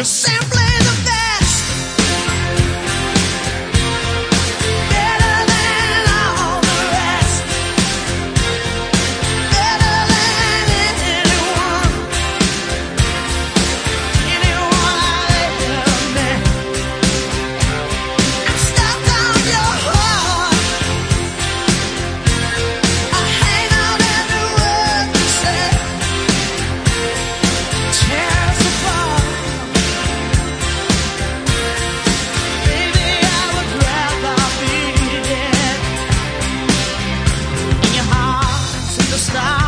yourself. stop.